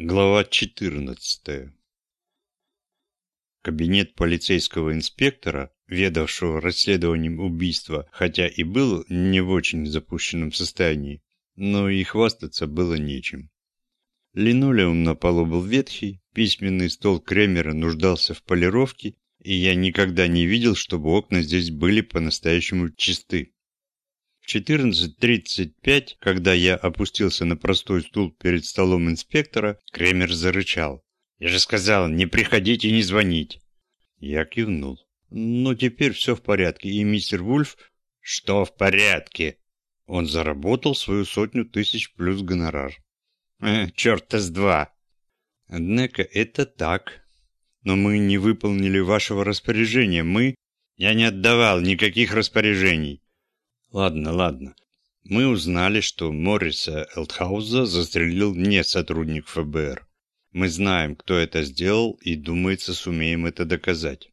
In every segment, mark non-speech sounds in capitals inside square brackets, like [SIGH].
Глава 14 Кабинет полицейского инспектора, ведавшего расследованием убийства, хотя и был не в очень запущенном состоянии, но и хвастаться было нечем. Линолеум на полу был ветхий, письменный стол Кремера нуждался в полировке, и я никогда не видел, чтобы окна здесь были по-настоящему чисты. 14.35, когда я опустился на простой стул перед столом инспектора, Кремер зарычал. «Я же сказал, не приходить и не звонить!» Я кивнул. «Ну, теперь все в порядке, и мистер Вульф...» «Что в порядке?» Он заработал свою сотню тысяч плюс гонорар. «Э, черта с два!» «Однако это так. Но мы не выполнили вашего распоряжения. Мы...» «Я не отдавал никаких распоряжений. Ладно, ладно. Мы узнали, что Морриса Элтхауза застрелил не сотрудник ФБР. Мы знаем, кто это сделал, и, думается, сумеем это доказать.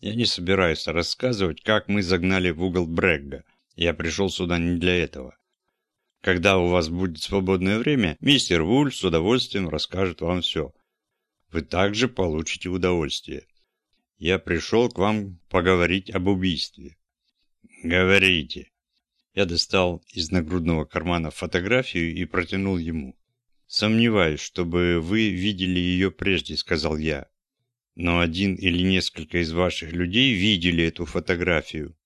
Я не собираюсь рассказывать, как мы загнали в угол Брегга. Я пришел сюда не для этого. Когда у вас будет свободное время, мистер Вуль с удовольствием расскажет вам все. Вы также получите удовольствие. Я пришел к вам поговорить об убийстве. Говорите. Я достал из нагрудного кармана фотографию и протянул ему. «Сомневаюсь, чтобы вы видели ее прежде», — сказал я. «Но один или несколько из ваших людей видели эту фотографию.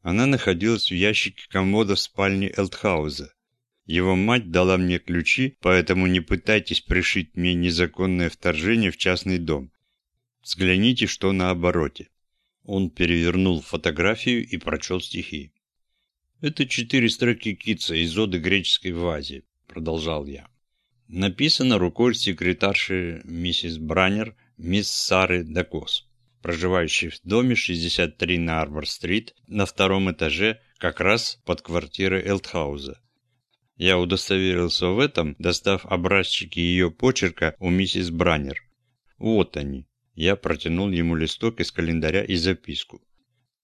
Она находилась в ящике комода в спальне Элтхауза. Его мать дала мне ключи, поэтому не пытайтесь пришить мне незаконное вторжение в частный дом. Взгляните, что на обороте». Он перевернул фотографию и прочел стихи. «Это четыре строки Китса из оды греческой вазе», – продолжал я. Написано рукой секретарши миссис Браннер, мисс Сары Дакос, проживающей в доме 63 на Арбор-стрит на втором этаже, как раз под квартирой Элтхауза. Я удостоверился в этом, достав образчики ее почерка у миссис Браннер. Вот они. Я протянул ему листок из календаря и записку.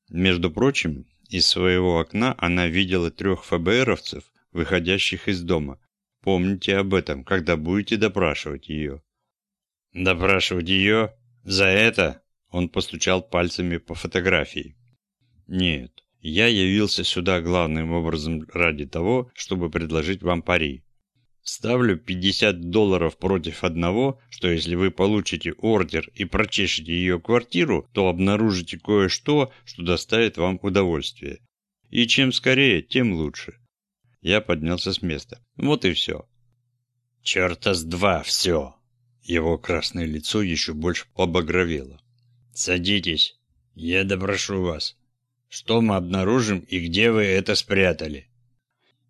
Между прочим, из своего окна она видела трех ФБРовцев, выходящих из дома. Помните об этом, когда будете допрашивать ее. «Допрашивать ее? За это?» Он постучал пальцами по фотографии. «Нет, я явился сюда главным образом ради того, чтобы предложить вам пари. Ставлю 50 долларов против одного, что если вы получите ордер и прочешете ее квартиру, то обнаружите кое-что, что доставит вам удовольствие. И чем скорее, тем лучше. Я поднялся с места. Вот и все. Черта с два все. Его красное лицо еще больше побагровело. Садитесь. Я допрошу вас. Что мы обнаружим и где вы это спрятали?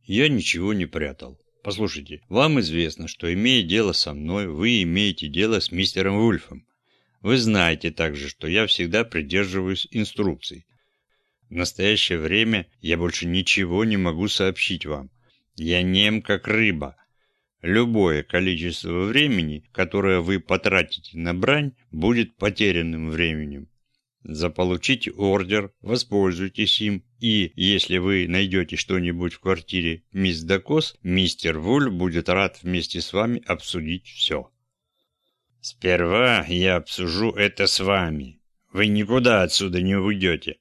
Я ничего не прятал. Послушайте, вам известно, что имея дело со мной, вы имеете дело с мистером Вульфом. Вы знаете также, что я всегда придерживаюсь инструкций. В настоящее время я больше ничего не могу сообщить вам. Я нем как рыба. Любое количество времени, которое вы потратите на брань, будет потерянным временем. Заполучите ордер, воспользуйтесь им, и, если вы найдете что-нибудь в квартире мисс Дакос, мистер Вуль будет рад вместе с вами обсудить все. Сперва я обсужу это с вами. Вы никуда отсюда не уйдете.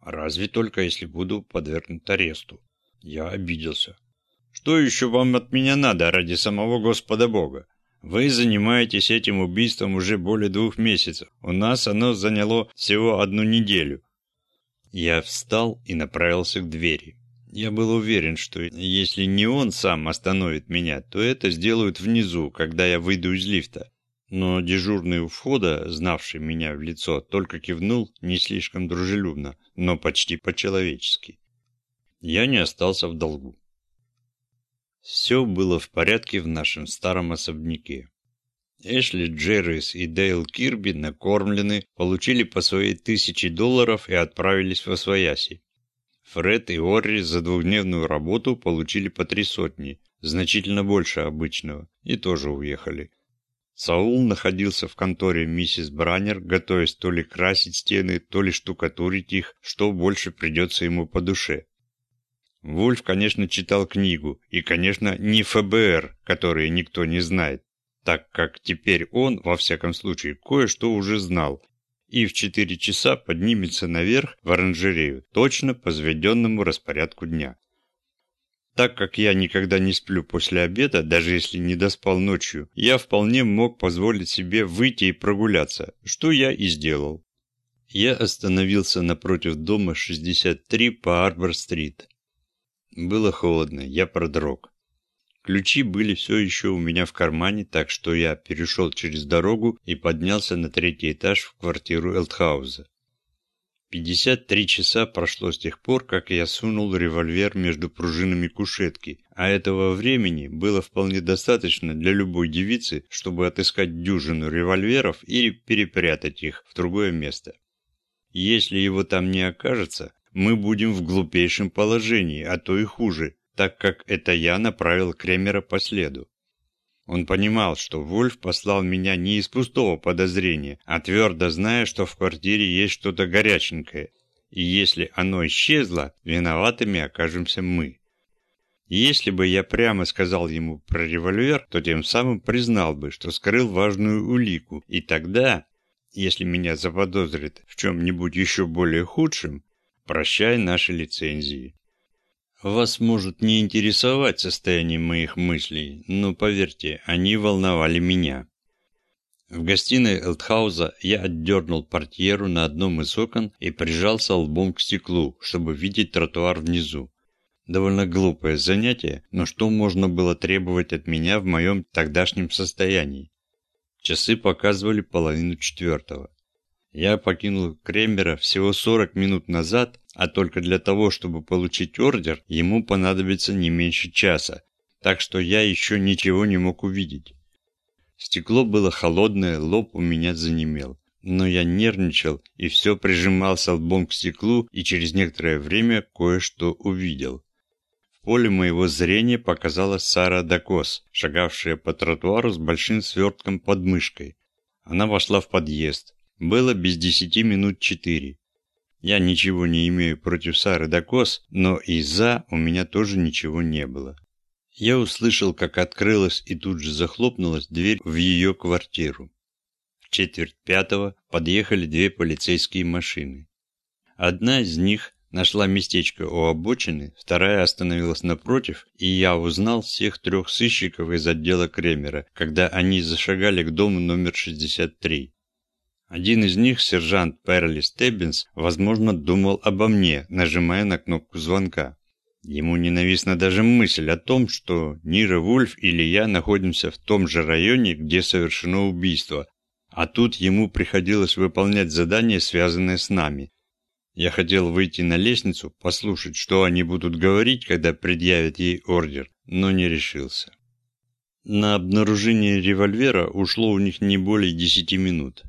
Разве только если буду подвергнут аресту. Я обиделся. Что еще вам от меня надо ради самого Господа Бога? Вы занимаетесь этим убийством уже более двух месяцев. У нас оно заняло всего одну неделю. Я встал и направился к двери. Я был уверен, что если не он сам остановит меня, то это сделают внизу, когда я выйду из лифта. Но дежурный у входа, знавший меня в лицо, только кивнул не слишком дружелюбно, но почти по-человечески. Я не остался в долгу. Все было в порядке в нашем старом особняке. Эшли Джеррис и Дейл Кирби накормлены, получили по своей тысяче долларов и отправились в Освояси. Фред и Орри за двухдневную работу получили по три сотни, значительно больше обычного, и тоже уехали. Саул находился в конторе миссис Браннер, готовясь то ли красить стены, то ли штукатурить их, что больше придется ему по душе. Вульф, конечно, читал книгу, и, конечно, не ФБР, которые никто не знает. так как теперь он, во всяком случае, кое-что уже знал, и в 4 часа поднимется наверх в оранжерею, точно по заведенному распорядку дня. Так как я никогда не сплю после обеда, даже если не доспал ночью, я вполне мог позволить себе выйти и прогуляться, что я и сделал. Я остановился напротив дома 63 по Арбор-стрит. Было холодно, я продрог. Ключи были все еще у меня в кармане, так что я перешел через дорогу и поднялся на третий этаж в квартиру Элтхауза. 53 часа прошло с тех пор, как я сунул револьвер между пружинами кушетки, а этого времени было вполне достаточно для любой девицы, чтобы отыскать дюжину револьверов или перепрятать их в другое место. Если его там не окажется, мы будем в глупейшем положении, а то и хуже, так как это я направил Кремера по следу. Он понимал, что Вольф послал меня не из пустого подозрения, а твердо зная, что в квартире есть что-то горяченькое. И если оно исчезло, виноватыми окажемся мы. Если бы я прямо сказал ему про револьвер, то тем самым признал бы, что скрыл важную улику, и тогда, если меня заподозрят в чем-нибудь еще более худшем, прощай наши лицензии. Вас может не интересовать состояние моих мыслей, но поверьте, они волновали меня. В гостиной Элтхауза я отдернул портьеру на одном из окон и прижался лбом к стеклу, чтобы видеть тротуар внизу. Довольно глупое занятие, но что можно было требовать от меня в моем тогдашнем состоянии? Часы показывали половину четвертого. Я покинул Кремера всего 40 минут назад, а только для того, чтобы получить ордер, ему понадобится не меньше часа, так что я еще ничего не мог увидеть. Стекло было холодное, лоб у меня занемел. Но я нервничал и все прижимался лбом к стеклу и через некоторое время кое-что увидел. В поле моего зрения показалась Сара Дакос, шагавшая по тротуару с большим свертком под мышкой. Она вошла в подъезд. Было без десяти минут четыре. Я ничего не имею против Сары Дакос, но и за у меня тоже ничего не было. Я услышал, как открылась и тут же захлопнулась дверь в ее квартиру. В четверть пятого подъехали две полицейские машины. Одна из них нашла местечко у обочины, вторая остановилась напротив, и я узнал всех трех сыщиков из отдела Кремера, когда они зашагали к дому номер 63. Один из них, сержант Перли Стеббинс, возможно, думал обо мне, нажимая на кнопку звонка. Ему ненавистна даже мысль о том, что Нира Вульф или я находимся в том же районе, где совершено убийство, а тут ему приходилось выполнять задание, связанное с нами. Я хотел выйти на лестницу, послушать, что они будут говорить, когда предъявят ей ордер, но не решился. На обнаружение револьвера ушло у них не более десяти минут.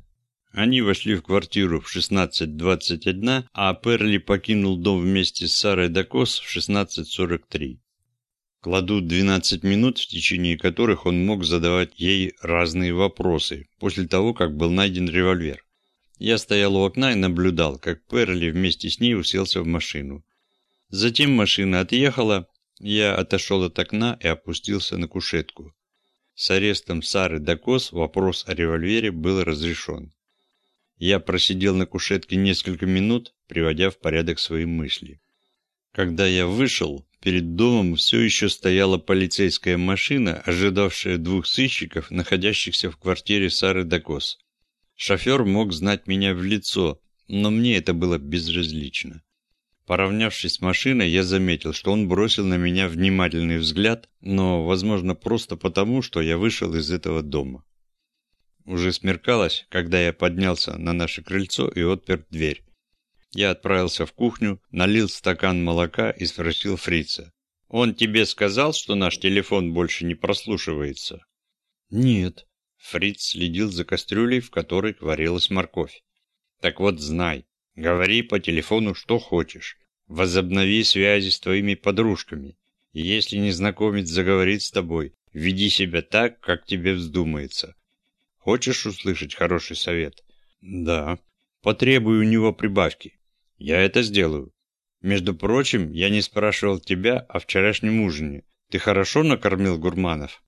Они вошли в квартиру в 16.21, а Перли покинул дом вместе с Сарой Дакос в 16.43. Кладут 12 минут, в течение которых он мог задавать ей разные вопросы, после того, как был найден револьвер. Я стоял у окна и наблюдал, как Перли вместе с ней уселся в машину. Затем машина отъехала, я отошел от окна и опустился на кушетку. С арестом Сары Дакос вопрос о револьвере был разрешен. Я просидел на кушетке несколько минут, приводя в порядок свои мысли. Когда я вышел, перед домом все еще стояла полицейская машина, ожидавшая двух сыщиков, находящихся в квартире Сары Дакос. Шофер мог знать меня в лицо, но мне это было безразлично. Поравнявшись с машиной, я заметил, что он бросил на меня внимательный взгляд, но, возможно, просто потому, что я вышел из этого дома. Уже смеркалось, когда я поднялся на наше крыльцо и отпер дверь. Я отправился в кухню, налил стакан молока и спросил фрица. «Он тебе сказал, что наш телефон больше не прослушивается?» «Нет». Фриц следил за кастрюлей, в которой варилась морковь. «Так вот знай, говори по телефону что хочешь. Возобнови связи с твоими подружками. Если незнакомец заговорит с тобой, веди себя так, как тебе вздумается. Хочешь услышать хороший совет? Да. Потребуй у него прибавки. Я это сделаю. Между прочим, я не спрашивал тебя о вчерашнем ужине. Ты хорошо накормил гурманов?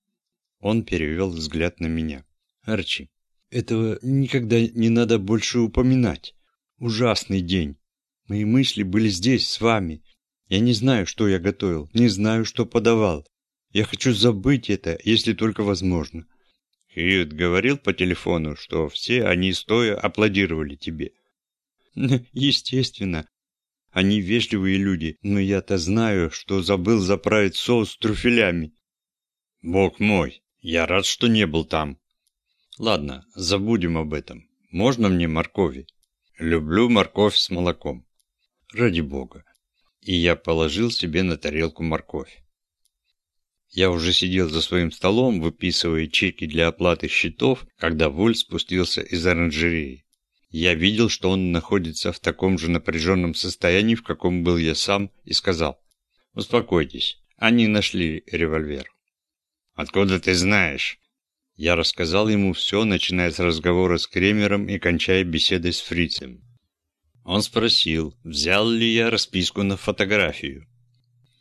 Он перевел взгляд на меня. «Арчи, этого никогда не надо больше упоминать. Ужасный день. Мои мысли были здесь, с вами. Я не знаю, что я готовил, не знаю, что подавал. Я хочу забыть это, если только возможно. Хьюит говорил по телефону, что все они стоя аплодировали тебе. [LAUGHS] Естественно. Они вежливые люди, но я-то знаю, что забыл заправить соус трюфелями. Бог мой, я рад, что не был там. Ладно, забудем об этом. Можно мне моркови? Люблю морковь с молоком. Ради бога. И я положил себе на тарелку морковь. Я уже сидел за своим столом, выписывая чеки для оплаты счетов, когда Вольт спустился из оранжереи. Я видел, что он находится в таком же напряженном состоянии, в каком был я сам, и сказал, «Успокойтесь, они нашли револьвер». «Откуда ты знаешь?» Я рассказал ему все, начиная с разговора с Кремером и кончая беседой с фрицем. Он спросил, взял ли я расписку на фотографию.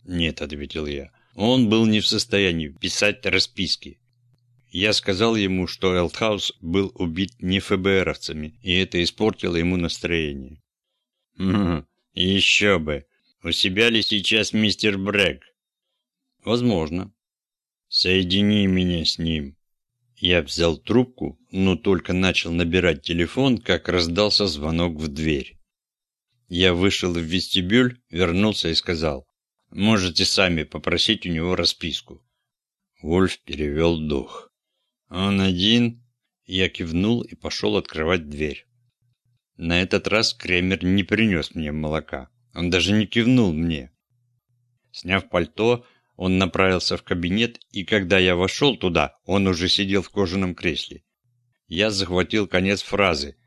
«Нет», — ответил я, он был не в состоянии писать расписки. Я сказал ему, что Элтхаус был убит не ФБРовцами, и это испортило ему настроение. «Хм, еще бы. У себя ли сейчас мистер Брэк?» «Возможно». «Соедини меня с ним». Я взял трубку, но только начал набирать телефон, как раздался звонок в дверь. Я вышел в вестибюль, вернулся и сказал. Можете сами попросить у него расписку. Вольф перевел дух. Он один? Я кивнул и пошел открывать дверь. На этот раз Кремер не принес мне молока. Он даже не кивнул мне. Сняв пальто, он направился в кабинет, и когда я вошел туда, он уже сидел в кожаном кресле. Я захватил конец фразы.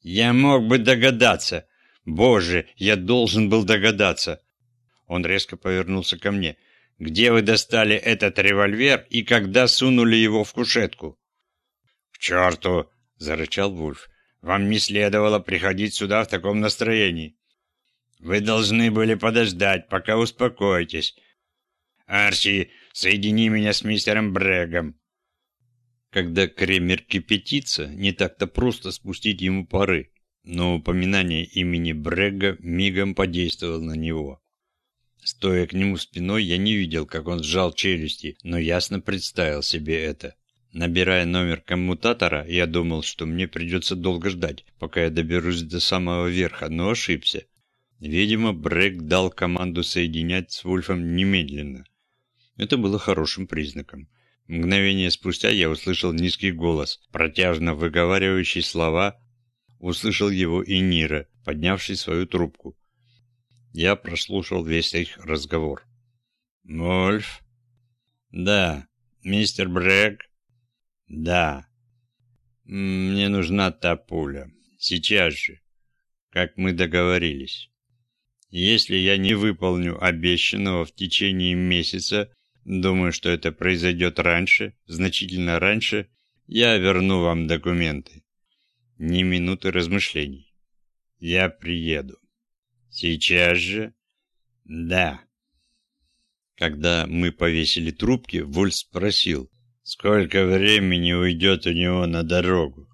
«Я мог бы догадаться! Боже, я должен был догадаться!» Он резко повернулся ко мне. «Где вы достали этот револьвер и когда сунули его в кушетку?» «К черту!» — зарычал Вульф. «Вам не следовало приходить сюда в таком настроении. Вы должны были подождать, пока успокоитесь. Арчи, соедини меня с мистером Брэгом». Когда Кремер кипятится, не так-то просто спустить ему пары, но упоминание имени Брега мигом подействовало на него. Стоя к нему спиной, я не видел, как он сжал челюсти, но ясно представил себе это. Набирая номер коммутатора, я думал, что мне придется долго ждать, пока я доберусь до самого верха, но ошибся. Видимо, Брэк дал команду соединять с Вульфом немедленно. Это было хорошим признаком. Мгновение спустя я услышал низкий голос, протяжно выговаривающий слова. Услышал его и Нира, поднявший свою трубку. Я прослушал весь их разговор. «Вольф?» «Да». «Мистер Брэк?» «Да». «Мне нужна та пуля. Сейчас же. Как мы договорились. Если я не выполню обещанного в течение месяца, думаю, что это произойдет раньше, значительно раньше, я верну вам документы. Ни минуты размышлений. Я приеду». Сейчас же? Да. Когда мы повесили трубки, Вольф спросил, сколько времени уйдет у него на дорогу.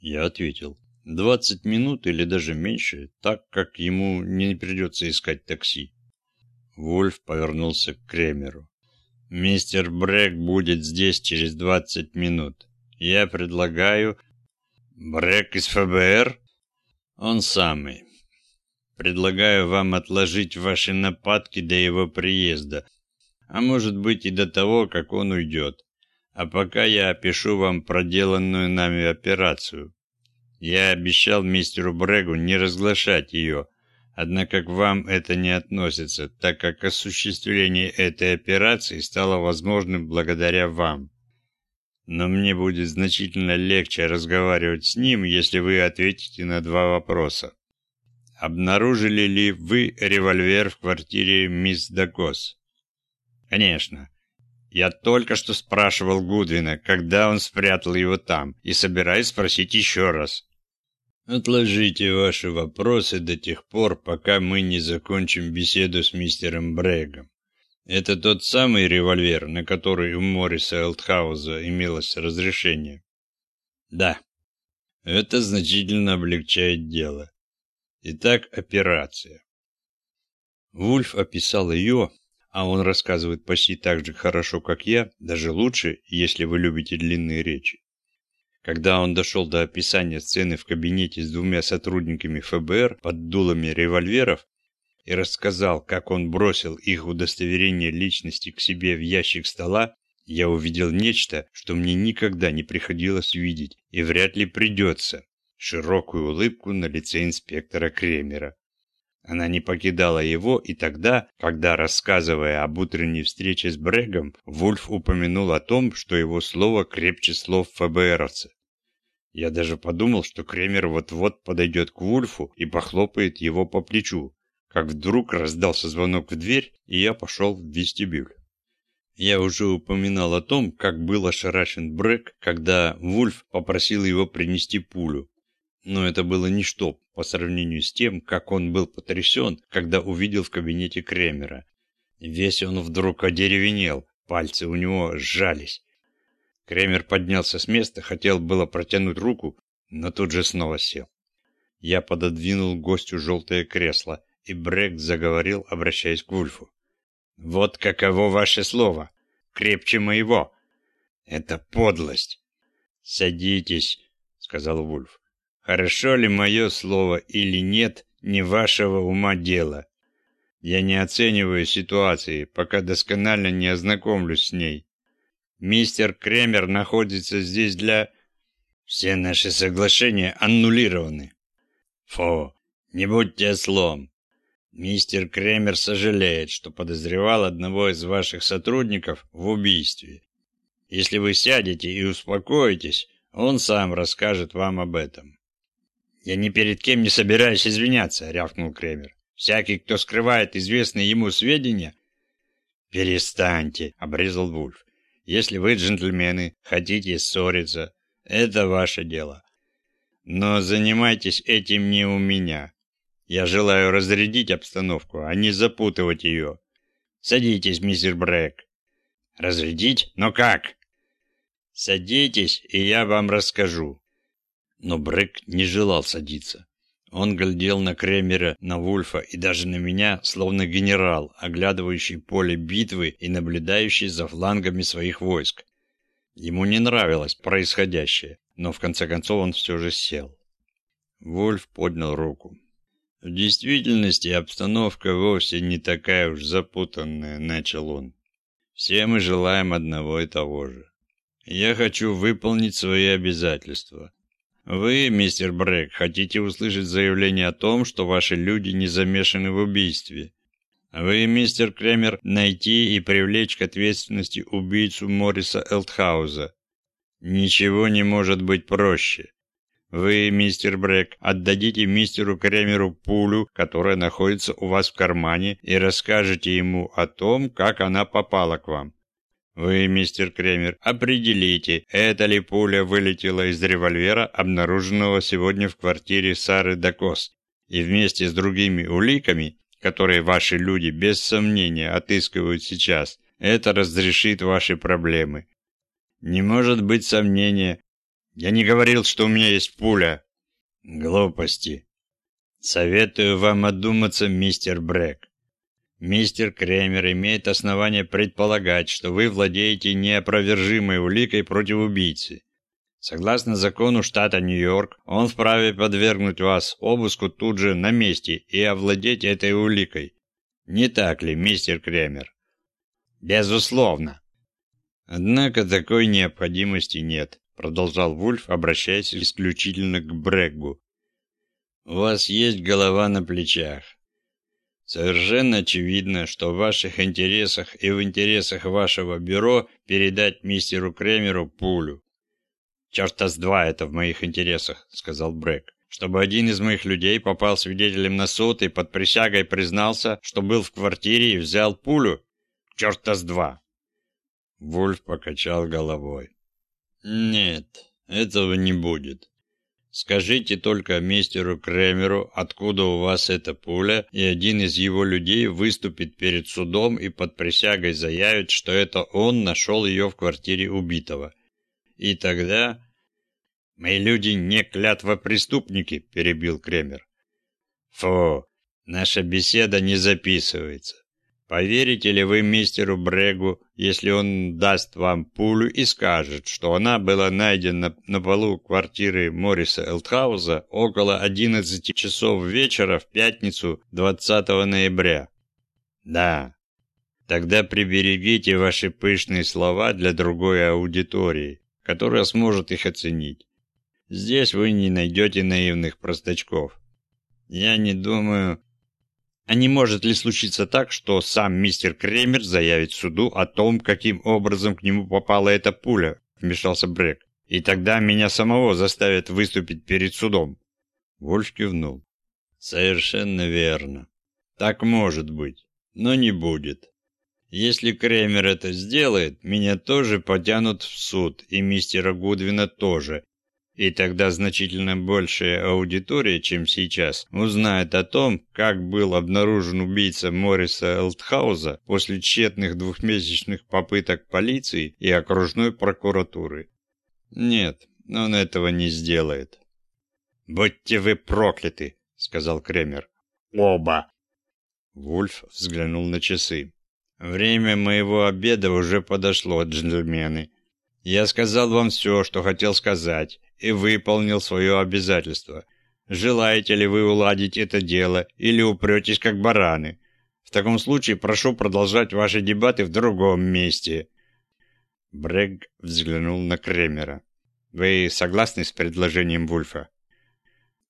Я ответил, двадцать минут или даже меньше, так как ему не придется искать такси. Вольф повернулся к Кремеру. «Мистер Брэк будет здесь через двадцать минут. Я предлагаю...» «Брэк из ФБР?» «Он самый. Предлагаю вам отложить ваши нападки до его приезда, а может быть и до того, как он уйдет. А пока я опишу вам проделанную нами операцию. Я обещал мистеру Брегу не разглашать ее, однако к вам это не относится, так как осуществление этой операции стало возможным благодаря вам. Но мне будет значительно легче разговаривать с ним, если вы ответите на два вопроса. Обнаружили ли вы револьвер в квартире мисс Дакос? Конечно. Я только что спрашивал Гудвина, когда он спрятал его там, и собираюсь спросить еще раз. Отложите ваши вопросы до тех пор, пока мы не закончим беседу с мистером Брэгом. Это тот самый револьвер, на который у Морриса Элтхауза имелось разрешение? Да. Это значительно облегчает дело. Итак, операция. Вульф описал ее, а он рассказывает почти так же хорошо, как я, даже лучше, если вы любите длинные речи. Когда он дошел до описания сцены в кабинете с двумя сотрудниками ФБР под дулами револьверов и рассказал, как он бросил их удостоверение личности к себе в ящик стола, я увидел нечто, что мне никогда не приходилось видеть и вряд ли придется. Широкую улыбку на лице инспектора Кремера. Она не покидала его и тогда, когда, рассказывая об утренней встрече с Брегом, Вульф упомянул о том, что его слово крепче слов ФБРовца. Я даже подумал, что Кремер вот-вот подойдет к Вульфу и похлопает его по плечу, как вдруг раздался звонок в дверь, и я пошел в вестибюль. Я уже упоминал о том, как был ошарашен Брэк, когда Вульф попросил его принести пулю. Но это было ничто по сравнению с тем, как он был потрясен, когда увидел в кабинете Кремера. Весь он вдруг одеревенел, пальцы у него сжались. Кремер поднялся с места, хотел было протянуть руку, но тут же снова сел. Я пододвинул гостю желтое кресло, и Брэк заговорил, обращаясь к Вульфу. «Вот каково ваше слово! Крепче моего!» «Это подлость!» «Садитесь», — сказал Вульф. «Хорошо ли мое слово или нет, не вашего ума дело. Я не оцениваю ситуации, пока досконально не ознакомлюсь с ней. Мистер Кремер находится здесь для... Все наши соглашения аннулированы. Фу, не будьте ослом. Мистер Кремер сожалеет, что подозревал одного из ваших сотрудников в убийстве. Если вы сядете и успокоитесь, он сам расскажет вам об этом. «Я ни перед кем не собираюсь извиняться», — рявкнул Кремер. «Всякий, кто скрывает известные ему сведения...» «Перестаньте», — обрезал Вульф. Если вы, джентльмены, хотите ссориться, это ваше дело. Но занимайтесь этим не у меня. Я желаю разрядить обстановку, а не запутывать ее. Садитесь, мистер Брэк. Разрядить? Но как? Садитесь, и я вам расскажу. Но Брэк не желал садиться. Он глядел на Кремера, на Вульфа и даже на меня, словно генерал, оглядывающий поле битвы и наблюдающий за флангами своих войск. Ему не нравилось происходящее, но в конце концов он все же сел. Вульф поднял руку. «В действительности обстановка вовсе не такая уж запутанная», — начал он. «Все мы желаем одного и того же. Я хочу выполнить свои обязательства. Вы, мистер Брэк, хотите услышать заявление о том, что ваши люди не замешаны в убийстве. Вы, мистер Кремер, найти и привлечь к ответственности убийцу Морриса Элтхауза. Ничего не может быть проще. Вы, мистер Брэк, отдадите мистеру Кремеру пулю, которая находится у вас в кармане, и расскажете ему о том, как она попала к вам. Вы, мистер Кремер, определите, эта ли пуля вылетела из револьвера, обнаруженного сегодня в квартире Сары Дакос, и вместе с другими уликами, которые ваши люди без сомнения отыскивают сейчас, это разрешит ваши проблемы. Не может быть сомнения. Я не говорил, что у меня есть пуля. Глупости. Советую вам одуматься, мистер Брэк. Мистер Кремер имеет основание предполагать, что вы владеете неопровержимой уликой против убийцы. Согласно закону штата Нью-Йорк, он вправе подвергнуть вас обыску тут же на месте и овладеть этой уликой. Не так ли, мистер Кремер? Безусловно. Однако такой необходимости нет, продолжал Вульф, обращаясь исключительно к Брэггу. У вас есть голова на плечах. Совершенно очевидно, что в ваших интересах и в интересах вашего бюро передать мистеру Кремеру пулю. «Черта с два это в моих интересах», — сказал Брэк. «Чтобы один из моих людей попал свидетелем на суд и под присягой признался, что был в квартире и взял пулю? Черта с два!» Вульф покачал головой. «Нет, этого не будет. Скажите только мистеру Кремеру, откуда у вас эта пуля, и один из его людей выступит перед судом и под присягой заявит, что это он нашел ее в квартире убитого. И тогда... «Мои люди не клятва преступники», — перебил Кремер. «Фу, наша беседа не записывается. Поверите ли вы мистеру Брегу, если он даст вам пулю и скажет, что она была найдена на полу квартиры Морриса Элтхауза около 11 часов вечера в пятницу 20 ноября? Да. Тогда приберегите ваши пышные слова для другой аудитории, которая сможет их оценить. Здесь вы не найдете наивных простачков. Я не думаю, а не может ли случиться так, что сам мистер Кремер заявит суду о том, каким образом к нему попала эта пуля, вмешался Брэк, и тогда меня самого заставят выступить перед судом? Вольф кивнул. Совершенно верно. Так может быть, но не будет. Если Кремер это сделает, меня тоже потянут в суд, и мистера Гудвина тоже, и тогда значительно большая аудитория, чем сейчас, узнает о том, как был обнаружен убийца Мориса Элтхауза после тщетных двухмесячных попыток полиции и окружной прокуратуры. Нет, он этого не сделает. «Будьте вы прокляты!» — сказал Кремер. «Оба!» Вульф взглянул на часы. «Время моего обеда уже подошло, джентльмены. Я сказал вам все, что хотел сказать, и выполнил свое обязательство. Желаете ли вы уладить это дело или упретесь как бараны? В таком случае прошу продолжать ваши дебаты в другом месте». Брегг взглянул на Кремера. «Вы согласны с предложением Вульфа?»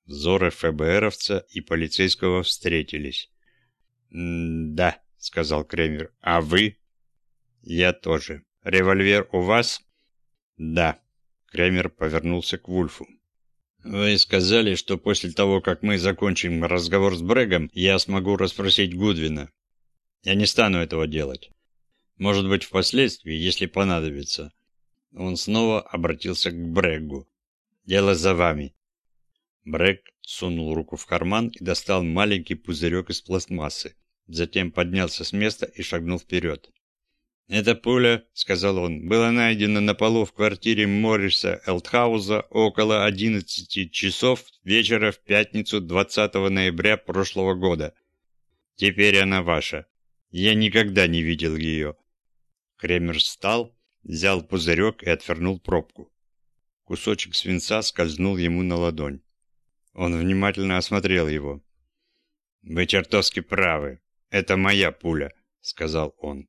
Взоры ФБРовца и полицейского встретились. «Да», — сказал Кремер. «А вы?» «Я тоже. Револьвер у вас?» «Да». Кремер повернулся к Вульфу. «Вы сказали, что после того, как мы закончим разговор с Брэгом, я смогу расспросить Гудвина. Я не стану этого делать. Может быть, впоследствии, если понадобится». Он снова обратился к Брэгу. «Дело за вами». Брэг сунул руку в карман и достал маленький пузырек из пластмассы. Затем поднялся с места и шагнул вперед. «Эта пуля, — сказал он, — была найдена на полу в квартире Морриса Элтхауза около 11 часов вечера в пятницу 20 ноября прошлого года. Теперь она ваша. Я никогда не видел ее». Кремер встал, взял пузырек и отвернул пробку. Кусочек свинца скользнул ему на ладонь. Он внимательно осмотрел его. «Вы чертовски правы. Это моя пуля», — сказал он.